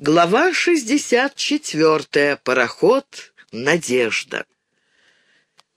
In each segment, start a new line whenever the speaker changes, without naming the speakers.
Глава 64. Пароход «Надежда».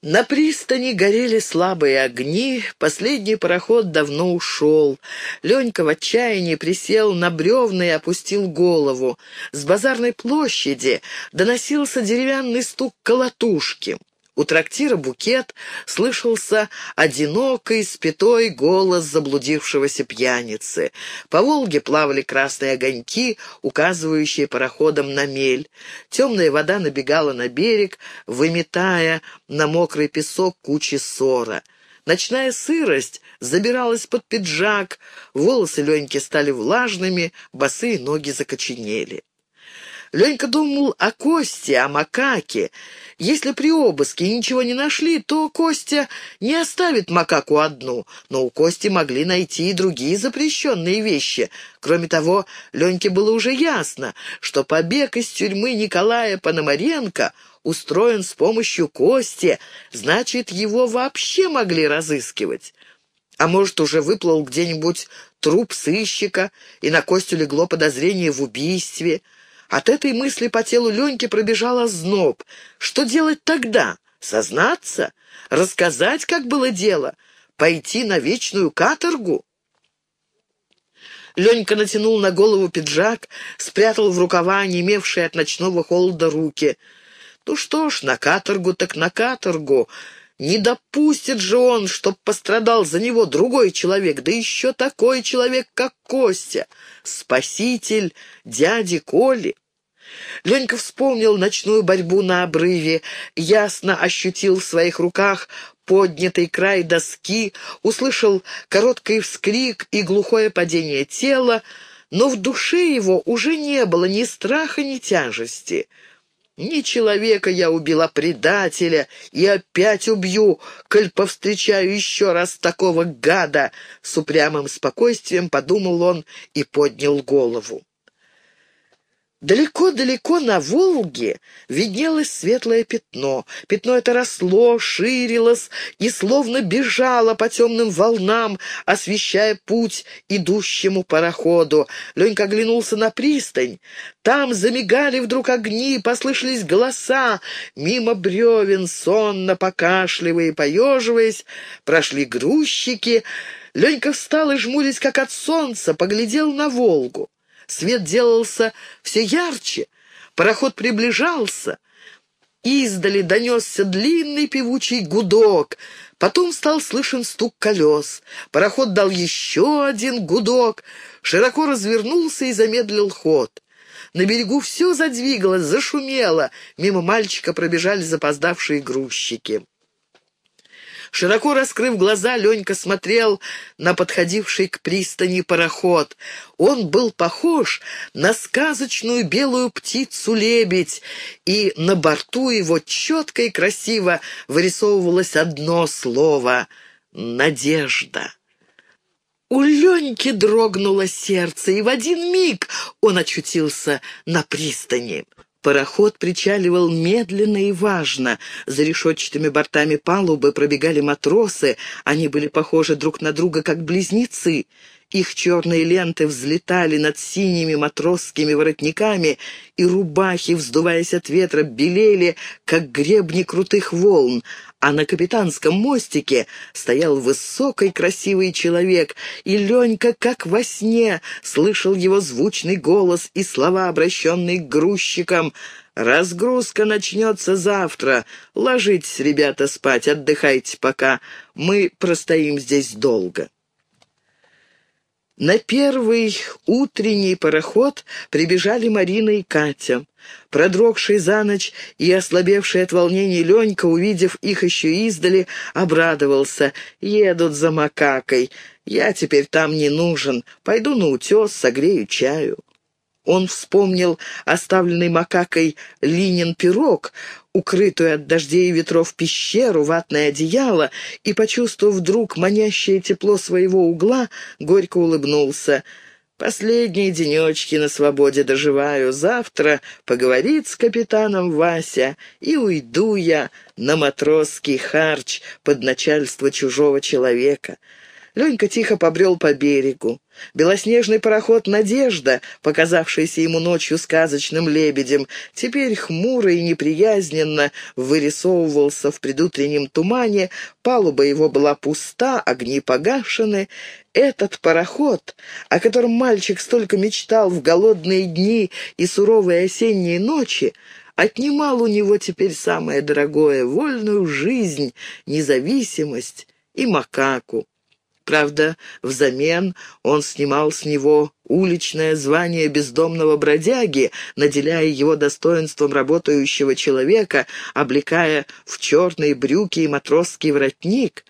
На пристани горели слабые огни, последний пароход давно ушел. Ленька в отчаянии присел на бревна и опустил голову. С базарной площади доносился деревянный стук колотушки. У трактира «Букет» слышался одинокий, спитой голос заблудившегося пьяницы. По Волге плавали красные огоньки, указывающие пароходом на мель. Темная вода набегала на берег, выметая на мокрый песок кучи ссора. Ночная сырость забиралась под пиджак, волосы Леньки стали влажными, босые ноги закоченели. Ленька думал о Косте, о макаке. Если при обыске ничего не нашли, то Костя не оставит макаку одну, но у Кости могли найти и другие запрещенные вещи. Кроме того, Леньке было уже ясно, что побег из тюрьмы Николая Пономаренко устроен с помощью Кости, значит, его вообще могли разыскивать. А может, уже выплыл где-нибудь труп сыщика, и на Костю легло подозрение в убийстве – от этой мысли по телу Леньки пробежал озноб. Что делать тогда? Сознаться? Рассказать, как было дело? Пойти на вечную каторгу? Ленька натянул на голову пиджак, спрятал в рукава немевшие от ночного холода руки. Ну что ж, на каторгу так на каторгу. Не допустит же он, чтоб пострадал за него другой человек, да еще такой человек, как Костя, спаситель дяди Коли. Ленька вспомнил ночную борьбу на обрыве, ясно ощутил в своих руках поднятый край доски, услышал короткий вскрик и глухое падение тела, но в душе его уже не было ни страха, ни тяжести. «Не человека я убила, предателя, и опять убью, коль повстречаю еще раз такого гада!» С упрямым спокойствием подумал он и поднял голову. Далеко-далеко на Волге виднелось светлое пятно. Пятно это росло, ширилось и словно бежало по темным волнам, освещая путь идущему пароходу. Ленька оглянулся на пристань. Там замигали вдруг огни, послышались голоса. Мимо бревен, сонно покашливая и поеживаясь, прошли грузчики. Ленька встал и, жмурясь как от солнца, поглядел на Волгу. Свет делался все ярче, пароход приближался. Издали донесся длинный певучий гудок, потом стал слышен стук колес. Пароход дал еще один гудок, широко развернулся и замедлил ход. На берегу все задвигалось, зашумело, мимо мальчика пробежали запоздавшие грузчики. Широко раскрыв глаза, Ленька смотрел на подходивший к пристани пароход. Он был похож на сказочную белую птицу-лебедь, и на борту его четко и красиво вырисовывалось одно слово — «надежда». У Леньки дрогнуло сердце, и в один миг он очутился на пристани. Пароход причаливал медленно и важно. За решетчатыми бортами палубы пробегали матросы. Они были похожи друг на друга, как близнецы. Их черные ленты взлетали над синими матросскими воротниками, и рубахи, вздуваясь от ветра, белели, как гребни крутых волн, а на капитанском мостике стоял высокий красивый человек, и Ленька, как во сне, слышал его звучный голос и слова, обращенные к грузчикам. «Разгрузка начнется завтра. Ложитесь, ребята, спать, отдыхайте пока. Мы простоим здесь долго». На первый утренний пароход прибежали Марина и Катя. Продрогший за ночь и ослабевший от волнений Ленька, увидев их еще издали, обрадовался. «Едут за макакой. Я теперь там не нужен. Пойду на утес, согрею чаю». Он вспомнил оставленный макакой Линин пирог, укрытую от дождей и ветров пещеру, ватное одеяло, и, почувствовав вдруг манящее тепло своего угла, горько улыбнулся. «Последние денечки на свободе доживаю. Завтра поговорит с капитаном Вася, и уйду я на матросский харч под начальство чужого человека». Ленька тихо побрел по берегу. Белоснежный пароход «Надежда», показавшийся ему ночью сказочным лебедем, теперь хмуро и неприязненно вырисовывался в предутреннем тумане, палуба его была пуста, огни погашены. Этот пароход, о котором мальчик столько мечтал в голодные дни и суровые осенние ночи, отнимал у него теперь самое дорогое — вольную жизнь, независимость и макаку. Правда, взамен он снимал с него уличное звание бездомного бродяги, наделяя его достоинством работающего человека, облекая в черные брюки и матросский воротник.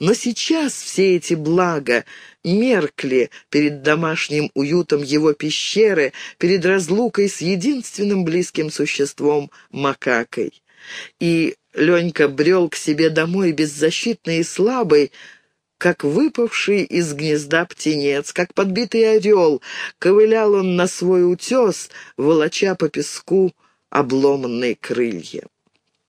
Но сейчас все эти блага меркли перед домашним уютом его пещеры, перед разлукой с единственным близким существом — макакой. И Ленька брел к себе домой беззащитный и слабый, как выпавший из гнезда птенец, как подбитый орел, ковылял он на свой утес, волоча по песку обломанные крылья.